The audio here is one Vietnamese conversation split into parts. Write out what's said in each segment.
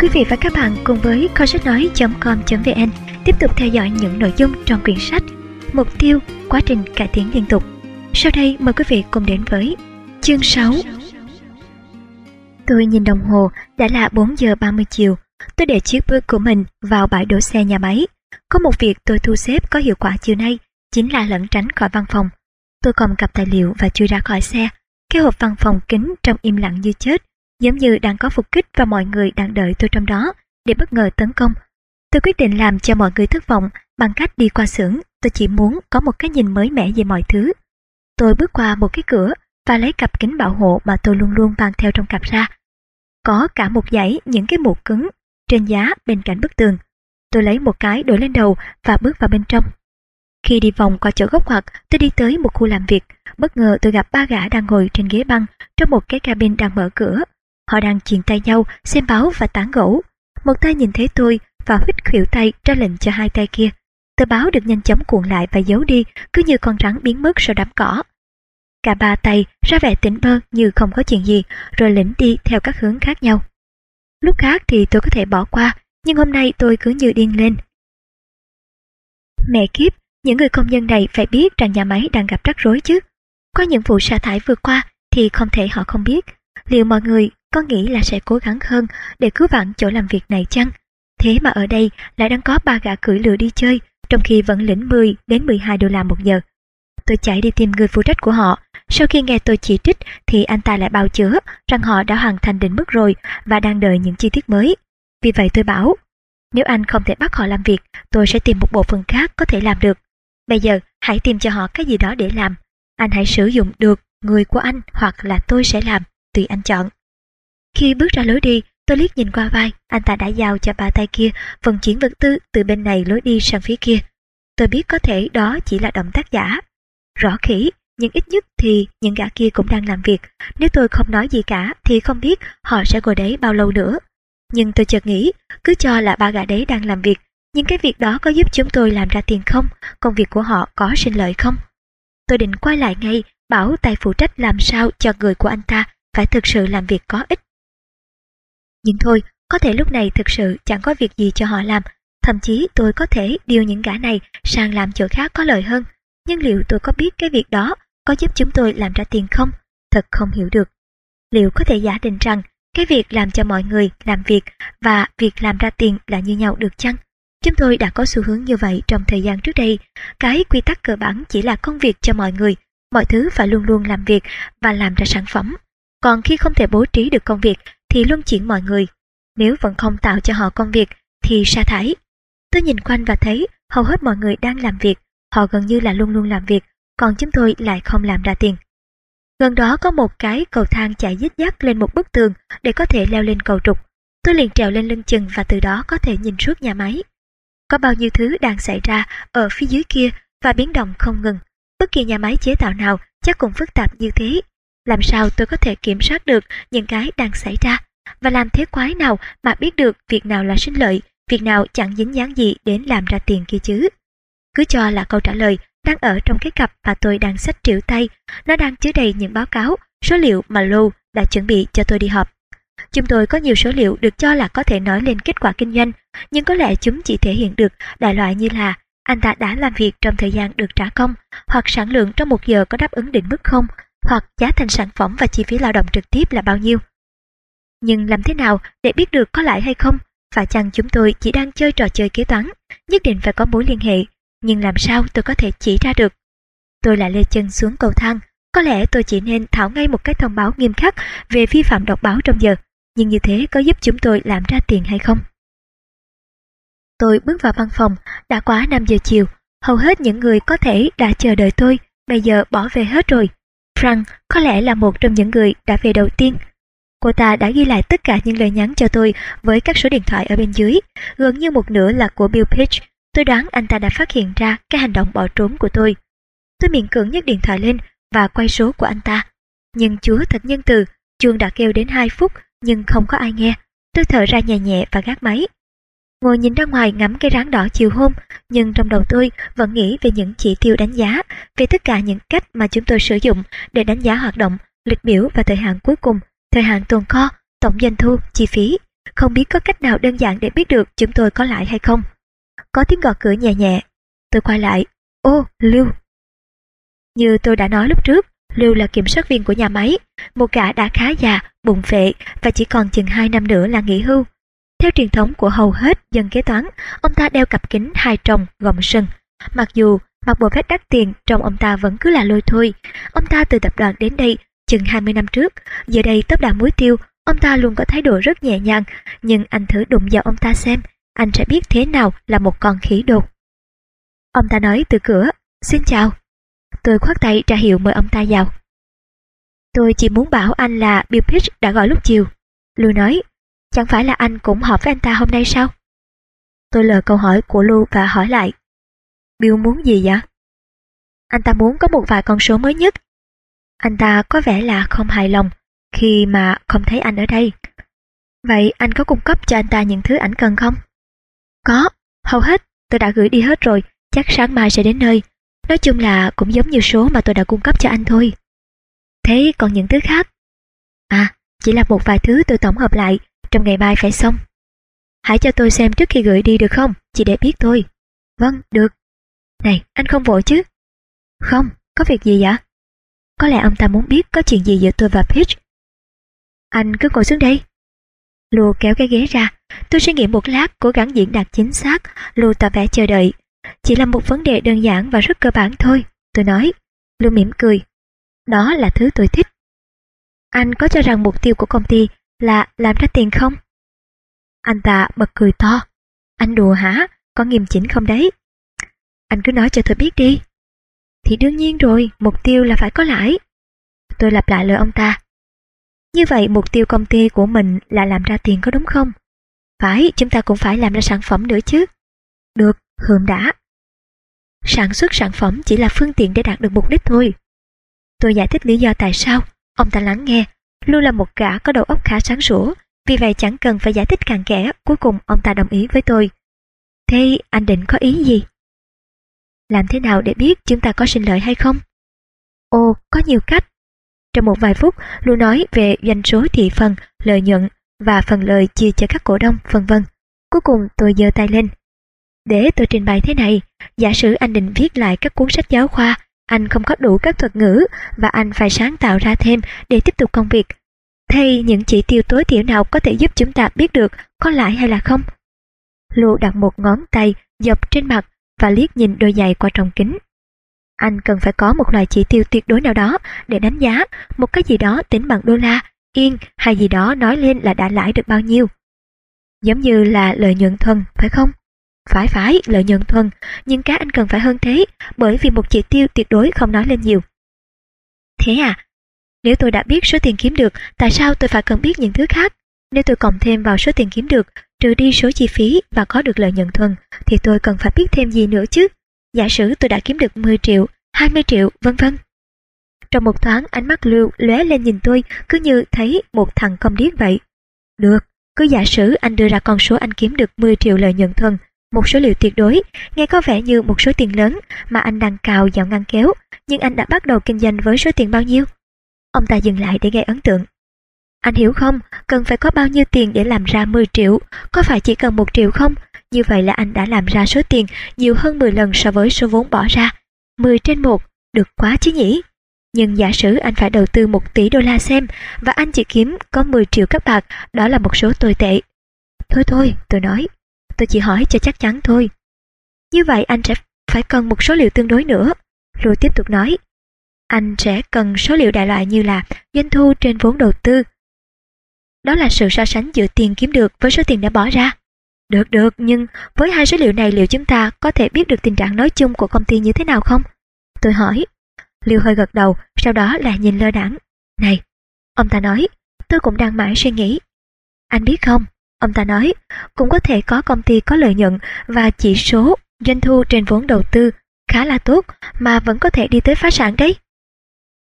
Quý vị và các bạn cùng với kho sách nói.com.vn tiếp tục theo dõi những nội dung trong quyển sách Mục tiêu, quá trình cải tiến liên tục. Sau đây mời quý vị cùng đến với chương 6. Tôi nhìn đồng hồ, đã là 4 giờ 30 chiều. Tôi để chiếc bước của mình vào bãi đổ xe nhà máy. Có một việc tôi thu xếp có hiệu quả chiều nay, chính là lẩn tránh khỏi văn phòng. Tôi cầm cặp tài liệu và chui ra khỏi xe. Cái hộp văn phòng kính trong im lặng như chết, giống như đang có phục kích và mọi người đang đợi tôi trong đó để bất ngờ tấn công. Tôi quyết định làm cho mọi người thất vọng bằng cách đi qua xưởng, tôi chỉ muốn có một cái nhìn mới mẻ về mọi thứ. Tôi bước qua một cái cửa và lấy cặp kính bảo hộ mà tôi luôn luôn mang theo trong cặp ra. Có cả một dãy những cái mũ cứng trên giá bên cạnh bức tường. Tôi lấy một cái đổi lên đầu và bước vào bên trong. Khi đi vòng qua chỗ góc ngoặt, tôi đi tới một khu làm việc. Bất ngờ tôi gặp ba gã đang ngồi trên ghế băng trong một cái cabin đang mở cửa. Họ đang truyền tay nhau, xem báo và tán gẫu. Một tay nhìn thấy tôi và hít khuỷu tay ra lệnh cho hai tay kia. Tờ báo được nhanh chóng cuộn lại và giấu đi, cứ như con rắn biến mất sau đám cỏ. Cả ba tay ra vẻ tỉnh bơ như không có chuyện gì, rồi lĩnh đi theo các hướng khác nhau. Lúc khác thì tôi có thể bỏ qua, nhưng hôm nay tôi cứ như điên lên. Mẹ kiếp, những người công nhân này phải biết rằng nhà máy đang gặp rắc rối chứ. Có những vụ sa thải vừa qua thì không thể họ không biết. Liệu mọi người có nghĩ là sẽ cố gắng hơn để cứu vãn chỗ làm việc này chăng? Thế mà ở đây lại đang có ba gã cưỡi lừa đi chơi, trong khi vẫn lĩnh 10 đến 12 đô la một giờ. Tôi chạy đi tìm người phụ trách của họ. Sau khi nghe tôi chỉ trích thì anh ta lại bào chữa rằng họ đã hoàn thành định mức rồi và đang đợi những chi tiết mới. Vì vậy tôi bảo, nếu anh không thể bắt họ làm việc, tôi sẽ tìm một bộ phận khác có thể làm được. Bây giờ hãy tìm cho họ cái gì đó để làm. Anh hãy sử dụng được người của anh hoặc là tôi sẽ làm, tùy anh chọn. Khi bước ra lối đi, tôi liếc nhìn qua vai, anh ta đã giao cho bà tay kia vận chuyển vật tư từ bên này lối đi sang phía kia. Tôi biết có thể đó chỉ là động tác giả. Rõ khỉ, nhưng ít nhất thì những gã kia cũng đang làm việc. Nếu tôi không nói gì cả thì không biết họ sẽ ngồi đấy bao lâu nữa. Nhưng tôi chợt nghĩ, cứ cho là ba gã đấy đang làm việc, nhưng cái việc đó có giúp chúng tôi làm ra tiền không? Công việc của họ có sinh lợi không? Tôi định quay lại ngay, bảo tài phụ trách làm sao cho người của anh ta phải thực sự làm việc có ích nhưng thôi, có thể lúc này thực sự chẳng có việc gì cho họ làm. Thậm chí tôi có thể điều những gã này sang làm chỗ khác có lợi hơn. Nhưng liệu tôi có biết cái việc đó có giúp chúng tôi làm ra tiền không? Thật không hiểu được. Liệu có thể giả định rằng cái việc làm cho mọi người làm việc và việc làm ra tiền là như nhau được chăng? Chúng tôi đã có xu hướng như vậy trong thời gian trước đây. Cái quy tắc cơ bản chỉ là công việc cho mọi người. Mọi thứ phải luôn luôn làm việc và làm ra sản phẩm. Còn khi không thể bố trí được công việc thì luân chuyển mọi người. Nếu vẫn không tạo cho họ công việc thì sa thải. Tôi nhìn quanh và thấy hầu hết mọi người đang làm việc, họ gần như là luôn luôn làm việc, còn chúng tôi lại không làm ra tiền. Gần đó có một cái cầu thang chạy dít dắt lên một bức tường để có thể leo lên cầu trục. Tôi liền trèo lên lưng chừng và từ đó có thể nhìn suốt nhà máy. Có bao nhiêu thứ đang xảy ra ở phía dưới kia và biến động không ngừng. Bất kỳ nhà máy chế tạo nào chắc cũng phức tạp như thế làm sao tôi có thể kiểm soát được những cái đang xảy ra? Và làm thế quái nào mà biết được việc nào là sinh lợi, việc nào chẳng dính dáng gì đến làm ra tiền kia chứ? Cứ cho là câu trả lời đang ở trong cái cặp mà tôi đang sách triệu tay. Nó đang chứa đầy những báo cáo, số liệu mà Lou đã chuẩn bị cho tôi đi họp. Chúng tôi có nhiều số liệu được cho là có thể nói lên kết quả kinh doanh, nhưng có lẽ chúng chỉ thể hiện được đại loại như là anh ta đã làm việc trong thời gian được trả công, hoặc sản lượng trong một giờ có đáp ứng định mức không, hoặc giá thành sản phẩm và chi phí lao động trực tiếp là bao nhiêu. Nhưng làm thế nào để biết được có lãi hay không? Phải chăng chúng tôi chỉ đang chơi trò chơi kế toán, nhất định phải có mối liên hệ, nhưng làm sao tôi có thể chỉ ra được? Tôi lại lê chân xuống cầu thang, có lẽ tôi chỉ nên thảo ngay một cái thông báo nghiêm khắc về vi phạm đọc báo trong giờ, nhưng như thế có giúp chúng tôi làm ra tiền hay không? Tôi bước vào văn phòng, đã quá 5 giờ chiều, hầu hết những người có thể đã chờ đợi tôi, bây giờ bỏ về hết rồi. Frank có lẽ là một trong những người đã về đầu tiên. Cô ta đã ghi lại tất cả những lời nhắn cho tôi với các số điện thoại ở bên dưới, gần như một nửa là của Bill Pitch. Tôi đoán anh ta đã phát hiện ra cái hành động bỏ trốn của tôi. Tôi miễn cưỡng nhấc điện thoại lên và quay số của anh ta. Nhưng chúa thật nhân từ, chuông đã kêu đến 2 phút nhưng không có ai nghe. Tôi thở ra nhẹ nhẹ và gác máy. Ngồi nhìn ra ngoài ngắm cây ráng đỏ chiều hôm, nhưng trong đầu tôi vẫn nghĩ về những chỉ tiêu đánh giá, về tất cả những cách mà chúng tôi sử dụng để đánh giá hoạt động, lịch biểu và thời hạn cuối cùng, thời hạn tồn kho, tổng doanh thu, chi phí. không biết có cách nào đơn giản để biết được chúng tôi có lại hay không. Có tiếng gõ cửa nhẹ nhẹ. Tôi quay lại. Ô, Lưu. Như tôi đã nói lúc trước, Lưu là kiểm soát viên của nhà máy, một gã đã khá già, bụng phệ và chỉ còn chừng 2 năm nữa là nghỉ hưu. Theo truyền thống của hầu hết dân kế toán, ông ta đeo cặp kính hai tròng gọng sừng. Mặc dù mặc bộ vest đắt tiền trông ông ta vẫn cứ là lôi thôi. Ông ta từ tập đoàn đến đây chừng 20 năm trước, giờ đây tấp đà muối tiêu, ông ta luôn có thái độ rất nhẹ nhàng, nhưng anh thử đụng vào ông ta xem, anh sẽ biết thế nào là một con khỉ đột. Ông ta nói từ cửa, xin chào. Tôi khoát tay ra hiệu mời ông ta vào. Tôi chỉ muốn bảo anh là Bill Pitch đã gọi lúc chiều. Lưu nói, chẳng phải là anh cũng họp với anh ta hôm nay sao? Tôi lờ câu hỏi của Lưu và hỏi lại. Bill muốn gì vậy? Anh ta muốn có một vài con số mới nhất. Anh ta có vẻ là không hài lòng khi mà không thấy anh ở đây. Vậy anh có cung cấp cho anh ta những thứ ảnh cần không? Có, hầu hết tôi đã gửi đi hết rồi, chắc sáng mai sẽ đến nơi. Nói chung là cũng giống như số mà tôi đã cung cấp cho anh thôi. Thế còn những thứ khác? À, chỉ là một vài thứ tôi tổng hợp lại, trong ngày mai phải xong. Hãy cho tôi xem trước khi gửi đi được không, chỉ để biết thôi. Vâng, được. Này, anh không vội chứ? Không, có việc gì vậy? Có lẽ ông ta muốn biết có chuyện gì giữa tôi và Peach. Anh cứ ngồi xuống đây. Lù kéo cái ghế ra, tôi suy nghĩ một lát cố gắng diễn đạt chính xác, Lù tỏ vẻ chờ đợi. Chỉ là một vấn đề đơn giản và rất cơ bản thôi, tôi nói. Lù mỉm cười. Đó là thứ tôi thích. Anh có cho rằng mục tiêu của công ty là làm ra tiền không? Anh ta bật cười to. Anh đùa hả? Có nghiêm chỉnh không đấy? Anh cứ nói cho tôi biết đi. Thì đương nhiên rồi, mục tiêu là phải có lãi. Tôi lặp lại lời ông ta. Như vậy mục tiêu công ty của mình là làm ra tiền có đúng không? Phải, chúng ta cũng phải làm ra sản phẩm nữa chứ. Được, hưởng đã. Sản xuất sản phẩm chỉ là phương tiện để đạt được mục đích thôi. Tôi giải thích lý do tại sao. Ông ta lắng nghe. Lưu là một gã có đầu óc khá sáng sủa, vì vậy chẳng cần phải giải thích càng kẽ. Cuối cùng ông ta đồng ý với tôi. Thế anh định có ý gì? Làm thế nào để biết chúng ta có sinh lợi hay không? Ồ, có nhiều cách. Trong một vài phút, Lưu nói về doanh số thị phần, lợi nhuận và phần lời chia cho các cổ đông, vân vân. Cuối cùng tôi giơ tay lên. Để tôi trình bày thế này, giả sử anh định viết lại các cuốn sách giáo khoa, anh không có đủ các thuật ngữ và anh phải sáng tạo ra thêm để tiếp tục công việc. Thay những chỉ tiêu tối thiểu nào có thể giúp chúng ta biết được có lãi hay là không? Lưu đặt một ngón tay dọc trên mặt và liếc nhìn đôi giày qua trong kính. Anh cần phải có một loại chỉ tiêu tuyệt đối nào đó để đánh giá một cái gì đó tính bằng đô la, yên hay gì đó nói lên là đã lãi được bao nhiêu. Giống như là lợi nhuận thuần, phải không? Phải phải, lợi nhuận thuần, nhưng cá anh cần phải hơn thế, bởi vì một chỉ tiêu tuyệt đối không nói lên nhiều. Thế à? Nếu tôi đã biết số tiền kiếm được, tại sao tôi phải cần biết những thứ khác? Nếu tôi cộng thêm vào số tiền kiếm được, trừ đi số chi phí và có được lợi nhuận thuần, thì tôi cần phải biết thêm gì nữa chứ? Giả sử tôi đã kiếm được 10 triệu, 20 triệu, vân vân. Trong một thoáng ánh mắt Lưu lóe lên nhìn tôi cứ như thấy một thằng công điếc vậy. Được, cứ giả sử anh đưa ra con số anh kiếm được 10 triệu lợi nhuận thuần, một số liệu tuyệt đối, nghe có vẻ như một số tiền lớn mà anh đang cào vào ngăn kéo, nhưng anh đã bắt đầu kinh doanh với số tiền bao nhiêu? Ông ta dừng lại để gây ấn tượng. Anh hiểu không, cần phải có bao nhiêu tiền để làm ra 10 triệu, có phải chỉ cần 1 triệu không? Như vậy là anh đã làm ra số tiền nhiều hơn 10 lần so với số vốn bỏ ra. 10 trên 1, được quá chứ nhỉ? Nhưng giả sử anh phải đầu tư 1 tỷ đô la xem và anh chỉ kiếm có 10 triệu các bạc, đó là một số tồi tệ. Thôi thôi, tôi nói, tôi chỉ hỏi cho chắc chắn thôi. Như vậy anh sẽ phải cần một số liệu tương đối nữa. Rồi tiếp tục nói, anh sẽ cần số liệu đại loại như là doanh thu trên vốn đầu tư. Đó là sự so sánh giữa tiền kiếm được với số tiền đã bỏ ra. Được được, nhưng với hai số liệu này liệu chúng ta có thể biết được tình trạng nói chung của công ty như thế nào không? Tôi hỏi. Liêu hơi gật đầu, sau đó là nhìn lơ đãng. Này, ông ta nói, tôi cũng đang mãi suy nghĩ. Anh biết không, ông ta nói, cũng có thể có công ty có lợi nhuận và chỉ số doanh thu trên vốn đầu tư khá là tốt mà vẫn có thể đi tới phá sản đấy.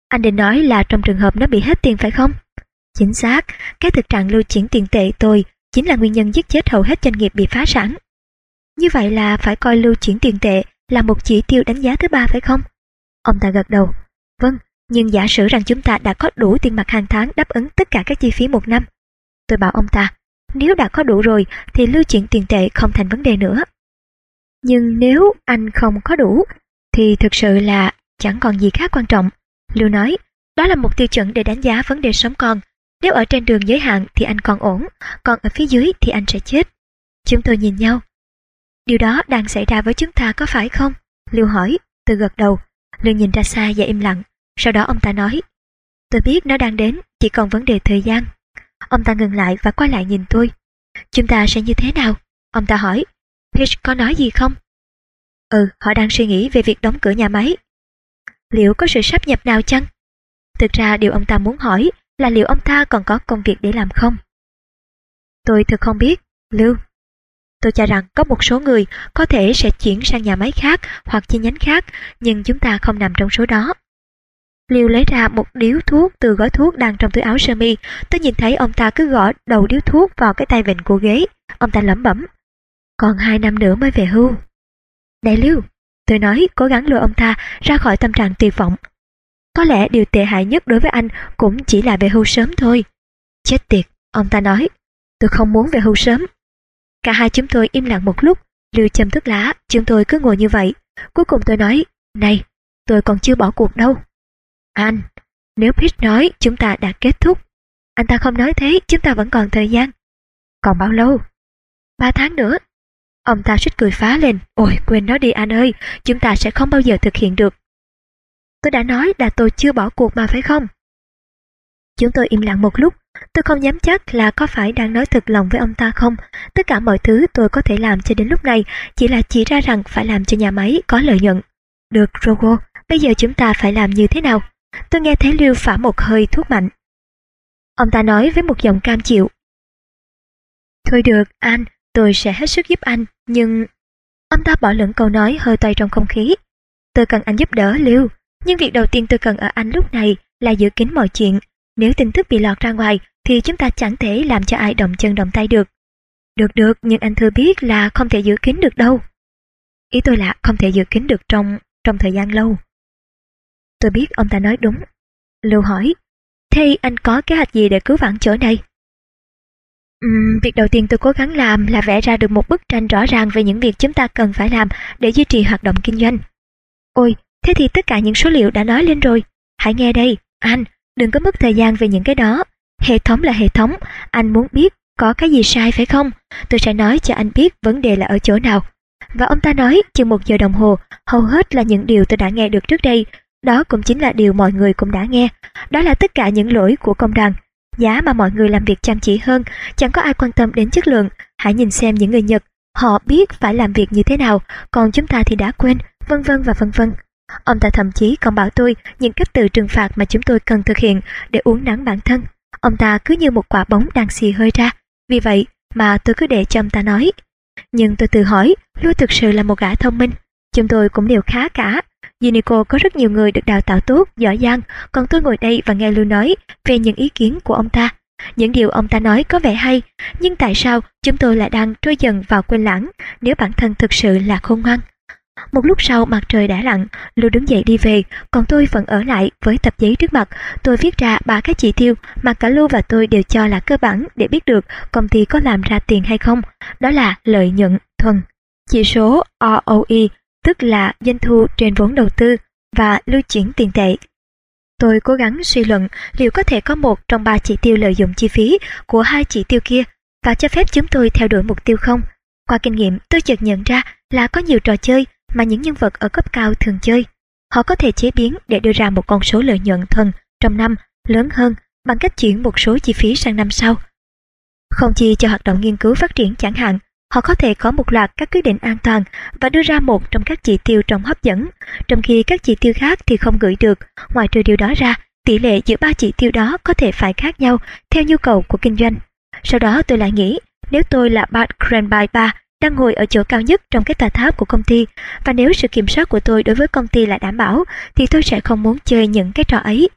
Anh định nói là trong trường hợp nó bị hết tiền phải không? Chính xác, cái thực trạng lưu chuyển tiền tệ tôi chính là nguyên nhân giết chết hầu hết doanh nghiệp bị phá sản. Như vậy là phải coi lưu chuyển tiền tệ là một chỉ tiêu đánh giá thứ ba phải không? Ông ta gật đầu. Vâng, nhưng giả sử rằng chúng ta đã có đủ tiền mặt hàng tháng đáp ứng tất cả các chi phí một năm. Tôi bảo ông ta, nếu đã có đủ rồi thì lưu chuyển tiền tệ không thành vấn đề nữa. Nhưng nếu anh không có đủ thì thực sự là chẳng còn gì khác quan trọng. Lưu nói, đó là một tiêu chuẩn để đánh giá vấn đề sống còn. Nếu ở trên đường giới hạn thì anh còn ổn, còn ở phía dưới thì anh sẽ chết. Chúng tôi nhìn nhau. Điều đó đang xảy ra với chúng ta có phải không? Lưu hỏi, từ gật đầu. Lưu nhìn ra xa và im lặng. Sau đó ông ta nói, tôi biết nó đang đến, chỉ còn vấn đề thời gian. Ông ta ngừng lại và quay lại nhìn tôi. Chúng ta sẽ như thế nào? Ông ta hỏi. pitch có nói gì không? Ừ, họ đang suy nghĩ về việc đóng cửa nhà máy. Liệu có sự sắp nhập nào chăng? Thực ra điều ông ta muốn hỏi là liệu ông ta còn có công việc để làm không? Tôi thực không biết, Lưu. Tôi cho rằng có một số người có thể sẽ chuyển sang nhà máy khác hoặc chi nhánh khác, nhưng chúng ta không nằm trong số đó. Liêu lấy ra một điếu thuốc từ gói thuốc đang trong túi áo sơ mi. Tôi nhìn thấy ông ta cứ gõ đầu điếu thuốc vào cái tay vịn của ghế. Ông ta lẩm bẩm. Còn hai năm nữa mới về hưu. Đại Liêu, tôi nói cố gắng lừa ông ta ra khỏi tâm trạng tuyệt vọng. Có lẽ điều tệ hại nhất đối với anh cũng chỉ là về hưu sớm thôi. Chết tiệt, ông ta nói. Tôi không muốn về hưu sớm. Cả hai chúng tôi im lặng một lúc. Liêu châm thức lá, chúng tôi cứ ngồi như vậy. Cuối cùng tôi nói, này, tôi còn chưa bỏ cuộc đâu. Anh, nếu Pete nói chúng ta đã kết thúc, anh ta không nói thế, chúng ta vẫn còn thời gian. Còn bao lâu? Ba tháng nữa. Ông ta suýt cười phá lên. Ôi, quên nó đi anh ơi, chúng ta sẽ không bao giờ thực hiện được. Tôi đã nói là tôi chưa bỏ cuộc mà phải không? Chúng tôi im lặng một lúc, tôi không dám chắc là có phải đang nói thật lòng với ông ta không. Tất cả mọi thứ tôi có thể làm cho đến lúc này chỉ là chỉ ra rằng phải làm cho nhà máy có lợi nhuận. Được, Rogo, bây giờ chúng ta phải làm như thế nào? Tôi nghe thấy Lưu phả một hơi thuốc mạnh. Ông ta nói với một giọng cam chịu. Thôi được, anh, tôi sẽ hết sức giúp anh, nhưng... Ông ta bỏ lửng câu nói hơi toay trong không khí. Tôi cần anh giúp đỡ, Lưu. Nhưng việc đầu tiên tôi cần ở anh lúc này là giữ kín mọi chuyện. Nếu tin tức bị lọt ra ngoài thì chúng ta chẳng thể làm cho ai động chân động tay được. Được được, nhưng anh thừa biết là không thể giữ kín được đâu. Ý tôi là không thể giữ kín được trong trong thời gian lâu. Tôi biết ông ta nói đúng. Lưu hỏi, thế anh có kế hoạch gì để cứu vãn chỗ này? Uhm, việc đầu tiên tôi cố gắng làm là vẽ ra được một bức tranh rõ ràng về những việc chúng ta cần phải làm để duy trì hoạt động kinh doanh. Ôi, thế thì tất cả những số liệu đã nói lên rồi. Hãy nghe đây, anh, đừng có mất thời gian về những cái đó. Hệ thống là hệ thống, anh muốn biết có cái gì sai phải không? Tôi sẽ nói cho anh biết vấn đề là ở chỗ nào. Và ông ta nói chừng một giờ đồng hồ, hầu hết là những điều tôi đã nghe được trước đây, đó cũng chính là điều mọi người cũng đã nghe. Đó là tất cả những lỗi của công đoàn. Giá mà mọi người làm việc chăm chỉ hơn, chẳng có ai quan tâm đến chất lượng. Hãy nhìn xem những người Nhật, họ biết phải làm việc như thế nào, còn chúng ta thì đã quên, vân vân và vân vân. Ông ta thậm chí còn bảo tôi những cách từ trừng phạt mà chúng tôi cần thực hiện để uống nắng bản thân. Ông ta cứ như một quả bóng đang xì hơi ra. Vì vậy mà tôi cứ để cho ông ta nói. Nhưng tôi tự hỏi, Lưu thực sự là một gã thông minh. Chúng tôi cũng đều khá cả, Unico có rất nhiều người được đào tạo tốt, giỏi giang, còn tôi ngồi đây và nghe Lưu nói về những ý kiến của ông ta. Những điều ông ta nói có vẻ hay, nhưng tại sao chúng tôi lại đang trôi dần vào quên lãng nếu bản thân thực sự là khôn ngoan? Một lúc sau mặt trời đã lặn, Lưu đứng dậy đi về, còn tôi vẫn ở lại với tập giấy trước mặt. Tôi viết ra ba cái chỉ tiêu mà cả Lưu và tôi đều cho là cơ bản để biết được công ty có làm ra tiền hay không. Đó là lợi nhuận thuần. Chỉ số ROE tức là doanh thu trên vốn đầu tư và lưu chuyển tiền tệ. Tôi cố gắng suy luận liệu có thể có một trong ba chỉ tiêu lợi dụng chi phí của hai chỉ tiêu kia và cho phép chúng tôi theo đuổi mục tiêu không. Qua kinh nghiệm, tôi chợt nhận ra là có nhiều trò chơi mà những nhân vật ở cấp cao thường chơi. Họ có thể chế biến để đưa ra một con số lợi nhuận thuần trong năm lớn hơn bằng cách chuyển một số chi phí sang năm sau. Không chi cho hoạt động nghiên cứu phát triển chẳng hạn, Họ có thể có một loạt các quyết định an toàn và đưa ra một trong các chỉ tiêu trông hấp dẫn, trong khi các chỉ tiêu khác thì không gửi được. Ngoài trừ điều đó ra, tỷ lệ giữa ba chỉ tiêu đó có thể phải khác nhau theo nhu cầu của kinh doanh. Sau đó tôi lại nghĩ, nếu tôi là Bart Cranby 3 đang ngồi ở chỗ cao nhất trong cái tòa tháp của công ty và nếu sự kiểm soát của tôi đối với công ty là đảm bảo thì tôi sẽ không muốn chơi những cái trò ấy.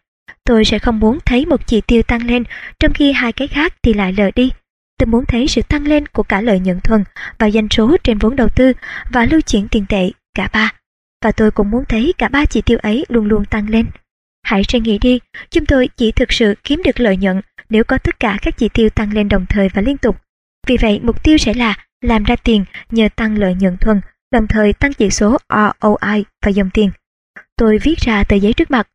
Tôi sẽ không muốn thấy một chỉ tiêu tăng lên trong khi hai cái khác thì lại lờ đi. Tôi muốn thấy sự tăng lên của cả lợi nhuận thuần và doanh số trên vốn đầu tư và lưu chuyển tiền tệ, cả ba. Và tôi cũng muốn thấy cả ba chỉ tiêu ấy luôn luôn tăng lên. Hãy suy nghĩ đi, chúng tôi chỉ thực sự kiếm được lợi nhuận nếu có tất cả các chỉ tiêu tăng lên đồng thời và liên tục. Vì vậy mục tiêu sẽ là làm ra tiền nhờ tăng lợi nhuận thuần, đồng thời tăng chỉ số ROI và dòng tiền. Tôi viết ra tờ giấy trước mặt.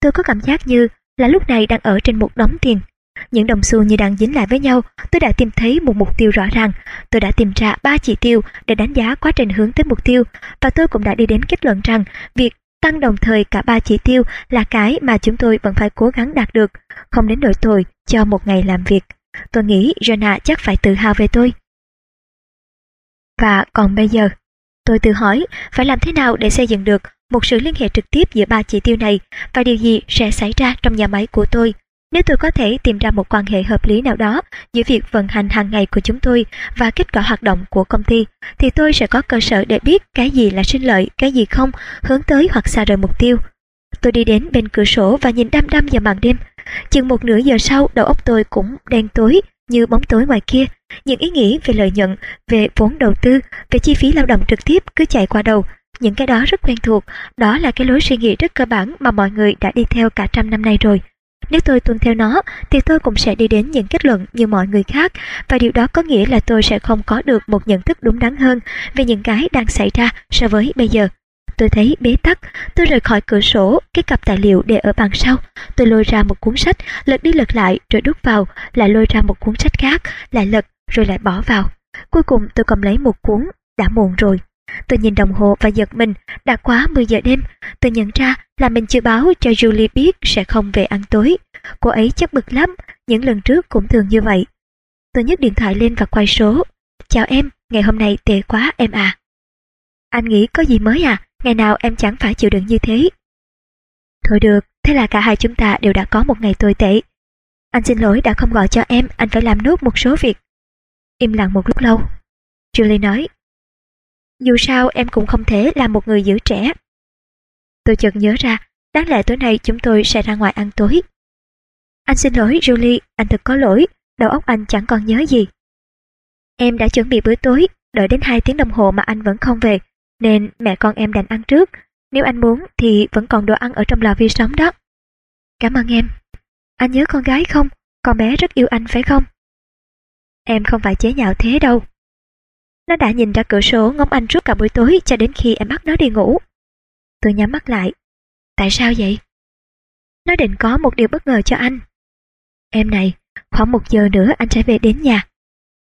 Tôi có cảm giác như là lúc này đang ở trên một đống tiền. Những đồng xu như đang dính lại với nhau, tôi đã tìm thấy một mục tiêu rõ ràng. Tôi đã tìm ra ba chỉ tiêu để đánh giá quá trình hướng tới mục tiêu và tôi cũng đã đi đến kết luận rằng việc tăng đồng thời cả ba chỉ tiêu là cái mà chúng tôi vẫn phải cố gắng đạt được, không đến nỗi tồi cho một ngày làm việc. Tôi nghĩ Jonah chắc phải tự hào về tôi. Và còn bây giờ, tôi tự hỏi phải làm thế nào để xây dựng được một sự liên hệ trực tiếp giữa ba chỉ tiêu này và điều gì sẽ xảy ra trong nhà máy của tôi nếu tôi có thể tìm ra một quan hệ hợp lý nào đó giữa việc vận hành hàng ngày của chúng tôi và kết quả hoạt động của công ty, thì tôi sẽ có cơ sở để biết cái gì là sinh lợi, cái gì không, hướng tới hoặc xa rời mục tiêu. Tôi đi đến bên cửa sổ và nhìn đăm đăm vào màn đêm. Chừng một nửa giờ sau, đầu óc tôi cũng đen tối như bóng tối ngoài kia. Những ý nghĩ về lợi nhuận, về vốn đầu tư, về chi phí lao động trực tiếp cứ chạy qua đầu. Những cái đó rất quen thuộc, đó là cái lối suy nghĩ rất cơ bản mà mọi người đã đi theo cả trăm năm nay rồi. Nếu tôi tuân theo nó thì tôi cũng sẽ đi đến những kết luận như mọi người khác và điều đó có nghĩa là tôi sẽ không có được một nhận thức đúng đắn hơn về những cái đang xảy ra so với bây giờ. Tôi thấy bế tắc, tôi rời khỏi cửa sổ, cái cặp tài liệu để ở bàn sau. Tôi lôi ra một cuốn sách, lật đi lật lại rồi đút vào, lại lôi ra một cuốn sách khác, lại lật rồi lại bỏ vào. Cuối cùng tôi cầm lấy một cuốn, đã muộn rồi. Tôi nhìn đồng hồ và giật mình, đã quá 10 giờ đêm. Tôi nhận ra là mình chưa báo cho Julie biết sẽ không về ăn tối. Cô ấy chắc bực lắm, những lần trước cũng thường như vậy. Tôi nhấc điện thoại lên và quay số. Chào em, ngày hôm nay tệ quá em à. Anh nghĩ có gì mới à, ngày nào em chẳng phải chịu đựng như thế. Thôi được, thế là cả hai chúng ta đều đã có một ngày tồi tệ. Anh xin lỗi đã không gọi cho em, anh phải làm nốt một số việc. Im lặng một lúc lâu. Julie nói, dù sao em cũng không thể là một người giữ trẻ. Tôi chợt nhớ ra, đáng lẽ tối nay chúng tôi sẽ ra ngoài ăn tối. Anh xin lỗi Julie, anh thật có lỗi, đầu óc anh chẳng còn nhớ gì. Em đã chuẩn bị bữa tối, đợi đến 2 tiếng đồng hồ mà anh vẫn không về, nên mẹ con em đành ăn trước. Nếu anh muốn thì vẫn còn đồ ăn ở trong lò vi sóng đó. Cảm ơn em. Anh nhớ con gái không? Con bé rất yêu anh phải không? Em không phải chế nhạo thế đâu. Nó đã nhìn ra cửa sổ ngóng anh suốt cả buổi tối cho đến khi em bắt nó đi ngủ. Tôi nhắm mắt lại. Tại sao vậy? Nó định có một điều bất ngờ cho anh. Em này, khoảng một giờ nữa anh sẽ về đến nhà.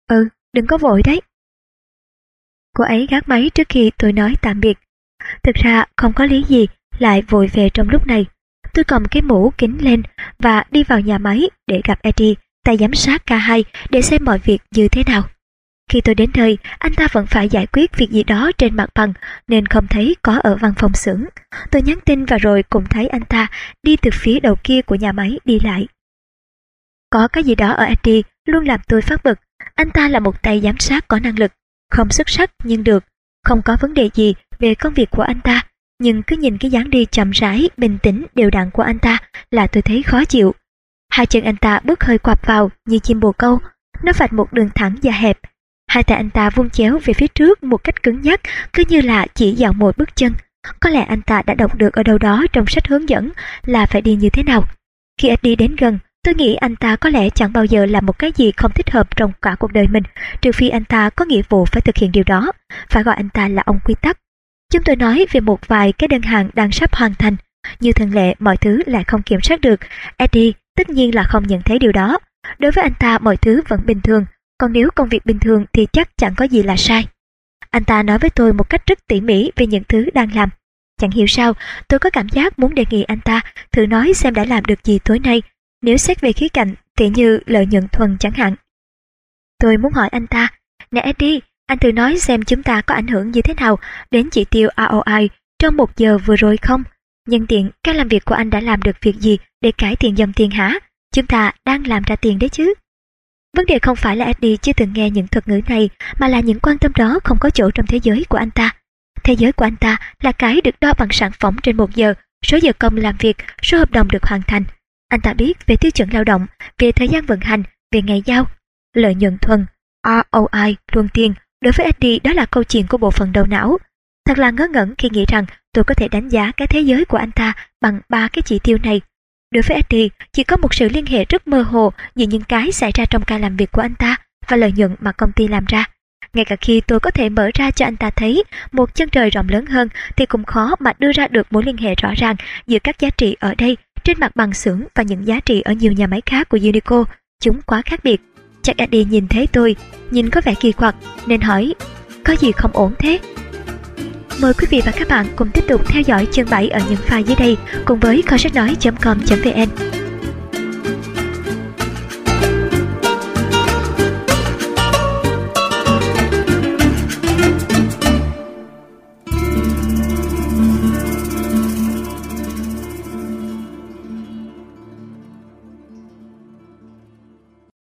Ừ, đừng có vội đấy. Cô ấy gác máy trước khi tôi nói tạm biệt. Thực ra không có lý gì lại vội về trong lúc này. Tôi cầm cái mũ kính lên và đi vào nhà máy để gặp Eddie, tay giám sát cả hai để xem mọi việc như thế nào. Khi tôi đến nơi, anh ta vẫn phải giải quyết việc gì đó trên mặt bằng nên không thấy có ở văn phòng xưởng. Tôi nhắn tin và rồi cũng thấy anh ta đi từ phía đầu kia của nhà máy đi lại. Có cái gì đó ở Eddie luôn làm tôi phát bực. Anh ta là một tay giám sát có năng lực, không xuất sắc nhưng được. Không có vấn đề gì về công việc của anh ta, nhưng cứ nhìn cái dáng đi chậm rãi, bình tĩnh, đều đặn của anh ta là tôi thấy khó chịu. Hai chân anh ta bước hơi quặp vào như chim bồ câu, nó vạch một đường thẳng và hẹp, Hai tay anh ta vung chéo về phía trước một cách cứng nhắc, cứ như là chỉ dạo một bước chân. Có lẽ anh ta đã đọc được ở đâu đó trong sách hướng dẫn là phải đi như thế nào. Khi Eddie đến gần, tôi nghĩ anh ta có lẽ chẳng bao giờ làm một cái gì không thích hợp trong cả cuộc đời mình, trừ phi anh ta có nghĩa vụ phải thực hiện điều đó, phải gọi anh ta là ông quy tắc. Chúng tôi nói về một vài cái đơn hàng đang sắp hoàn thành. Như thường lệ, mọi thứ lại không kiểm soát được. Eddie tất nhiên là không nhận thấy điều đó. Đối với anh ta mọi thứ vẫn bình thường, còn nếu công việc bình thường thì chắc chẳng có gì là sai. Anh ta nói với tôi một cách rất tỉ mỉ về những thứ đang làm. Chẳng hiểu sao, tôi có cảm giác muốn đề nghị anh ta thử nói xem đã làm được gì tối nay, nếu xét về khía cạnh thì như lợi nhuận thuần chẳng hạn. Tôi muốn hỏi anh ta, nè Eddie, anh thử nói xem chúng ta có ảnh hưởng như thế nào đến chỉ tiêu ROI trong một giờ vừa rồi không? Nhân tiện, các làm việc của anh đã làm được việc gì để cải thiện dòng tiền hả? Chúng ta đang làm ra tiền đấy chứ. Vấn đề không phải là Eddie chưa từng nghe những thuật ngữ này, mà là những quan tâm đó không có chỗ trong thế giới của anh ta. Thế giới của anh ta là cái được đo bằng sản phẩm trên một giờ, số giờ công làm việc, số hợp đồng được hoàn thành. Anh ta biết về tiêu chuẩn lao động, về thời gian vận hành, về ngày giao, lợi nhuận thuần, ROI, luân tiền. Đối với Eddie đó là câu chuyện của bộ phận đầu não. Thật là ngớ ngẩn khi nghĩ rằng tôi có thể đánh giá cái thế giới của anh ta bằng ba cái chỉ tiêu này Đối với Eddie, chỉ có một sự liên hệ rất mơ hồ giữa những cái xảy ra trong ca làm việc của anh ta và lợi nhuận mà công ty làm ra. Ngay cả khi tôi có thể mở ra cho anh ta thấy một chân trời rộng lớn hơn thì cũng khó mà đưa ra được mối liên hệ rõ ràng giữa các giá trị ở đây trên mặt bằng xưởng và những giá trị ở nhiều nhà máy khác của Unico. Chúng quá khác biệt. Chắc Eddie nhìn thấy tôi, nhìn có vẻ kỳ quặc nên hỏi có gì không ổn thế? Mời quý vị và các bạn cùng tiếp tục theo dõi chương 7 ở những file dưới đây cùng với kho sách nói.com.vn